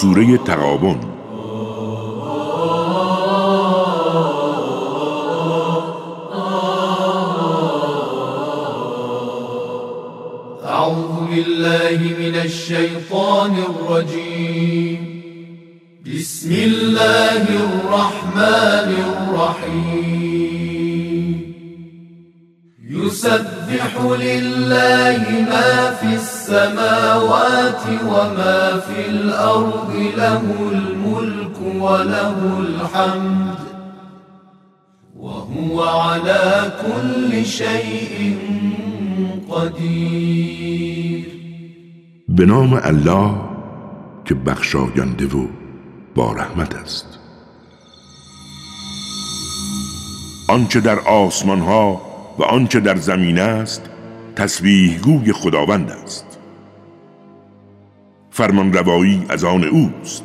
سوره تقابن أعوذ بالله من الشيطان الرجيم. بسم الله الرحمن الرحيم. يسبح لله ما في السماوات وما في الأرض له الملك وله الحمد. وهو على كل شيء قدیر به الله که بخشاینده و با رحمت است. آنچه در آسمان ها و آنچه در زمین است تسبیح گوی خداوند است. فرمان روایی از آن اوست.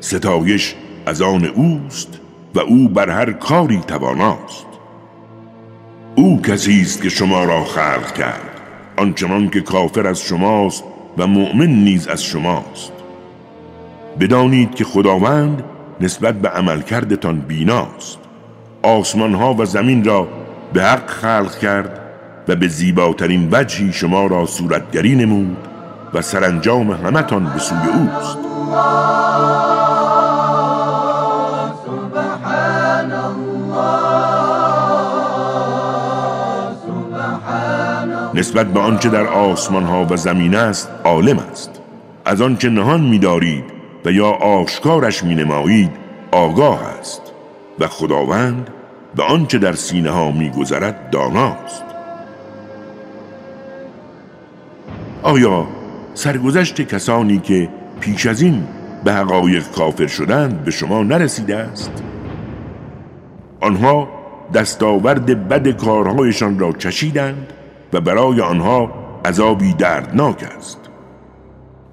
ستایش از آن اوست و او بر هر کاری تواناست. او کسی است که شما را خلق کرد آنچنان که کافر از شماست و مؤمن نیز از شماست. بدانید که خداوند نسبت به عملکردتان بیناست. آسمان ها و زمین را به حق خلق کرد و به زیباترین وجهی شما را صورتگری نمود و سرانجام همتان به سوی اوست. نسبت به آنچه در آسمان ها و زمین است عالم است. از آنچه نهان می‌دارید و یا آشکارش می نمایید آگاه است. و خداوند به آنچه در سینه ها می گذرد داناست آیا سرگذشت کسانی که پیش از این به حقایق کافر شدند به شما نرسیده است؟ آنها دستاورد بد کارهایشان را چشیدند و برای آنها عذابی دردناک است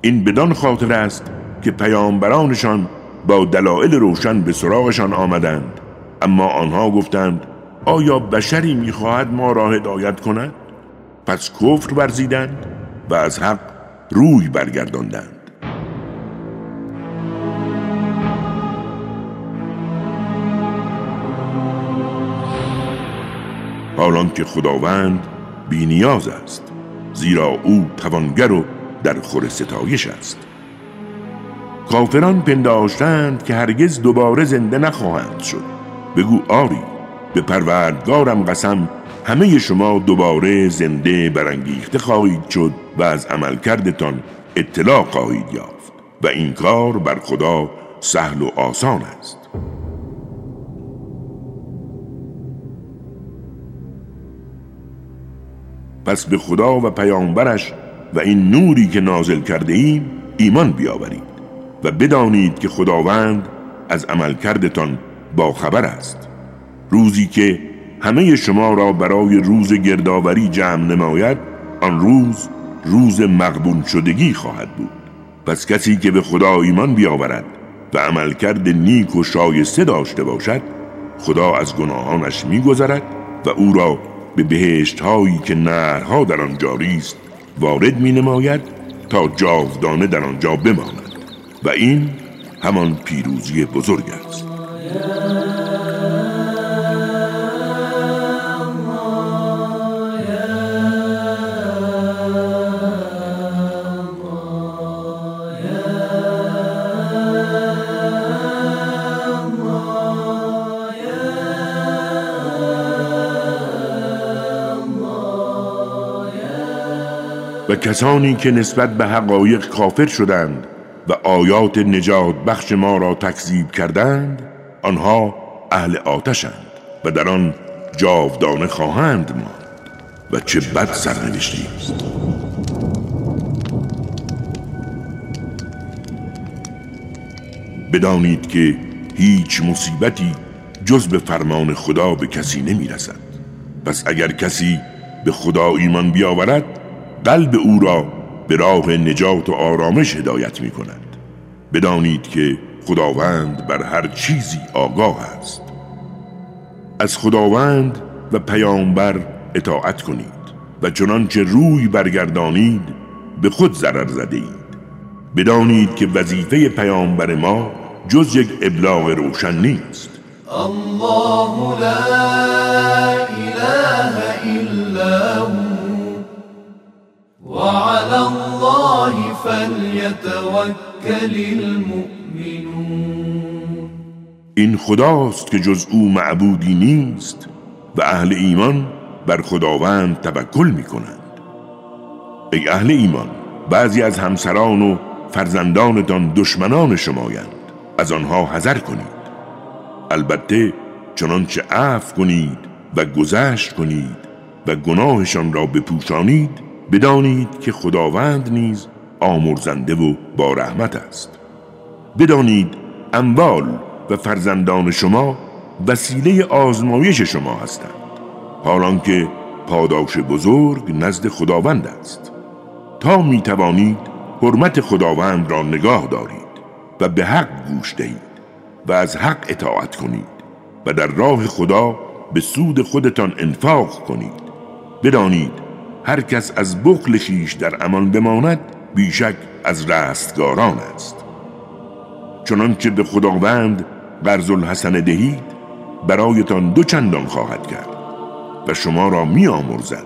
این بدان خاطر است که پیامبرانشان با دلایل روشن به سراغشان آمدند اما آنها گفتند آیا بشری می‌خواهد ما را هدایت کند؟ پس کفر ورزیدند و از حق روی برگرداندند. حالان که خداوند بینیاز است زیرا او توانگر و در خور ستایش است. کافران پنداشتند که هرگز دوباره زنده نخواهند شد. بگو آری به پروردگارم قسم همه شما دوباره زنده برانگیخته خواهید شد و از عملکردتان اطلاع خواهید یافت و این کار بر خدا سهل و آسان است. پس به خدا و پیامبرش و این نوری که نازل کرده ایم ایمان بیاورید و بدانید که خداوند از عملکردتان با خبر است. روزی که همه شما را برای روز گردآوری جمع نماید آن روز روز مقبول شدگی خواهد بود. پس کسی که به خدا ایمان بیاورد و عملکرد نیک و شایسته داشته باشد خدا از گناهانش میگذرد و او را به بهشت هایی که نهرها در آن جاری است وارد می نماید تا جاودانه در آنجا بماند. و این همان پیروزی بزرگ است. و کسانی که نسبت به حقایق کافر شدند و آیات نجات بخش ما را تکذیب کردند آنها اهل آتشند و در آن جاودانه خواهند ماند و چه بد سرنوشتی است. بدانید که هیچ مصیبتی جز به فرمان خدا به کسی نمی رسد پس اگر کسی به خدا ایمان بیاورد قلب او را به راه نجات و آرامش هدایت می کند بدانید که خداوند بر هر چیزی آگاه است. از خداوند و پیامبر اطاعت کنید و چنانچه روی برگردانید به خود ضرر زده اید بدانید که وظیفه پیامبر ما جز یک ابلاغ روشن نیست. الله لا اله الا هو وعلى الله فليتوكل المؤمنون. این خداست که جز او معبودی نیست و اهل ایمان بر خداوند توکل می کنند ای اهل ایمان بعضی از همسران و فرزندانتان دشمنان شمایند از آنها حذر کنید. البته چنانچه عفو کنید و گذشت کنید و گناهشان را بپوشانید بدانید که خداوند نیز آمرزنده و با رحمت است. بدانید اموال و فرزندان شما وسیله آزمایش شما هستند حالان که پاداش بزرگ نزد خداوند است. تا می توانید حرمت خداوند را نگاه دارید و به حق گوش دهید و از حق اطاعت کنید و در راه خدا به سود خودتان انفاق کنید. بدانید هر کس از بخل خیش در امان بماند بیشک از رستگاران است. چنانچه به خداوند قرض الحسن دهید برایتان دو چندان خواهد کرد و شما را می آمرزد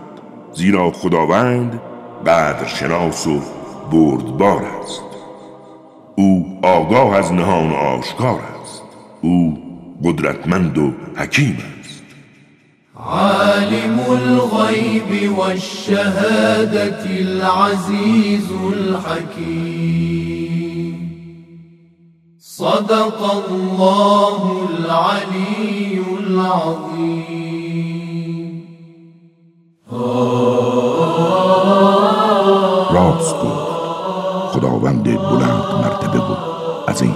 زیرا خداوند قدر شناس و بردبار است. او آگاه از نهان و آشکار است. او قدرتمند و حکیم است. عالم الغیب والشهادة العزیز الحکیم صدق الله العلی العظیم راست گفت خداوند بلند مرتبه بود عظیم.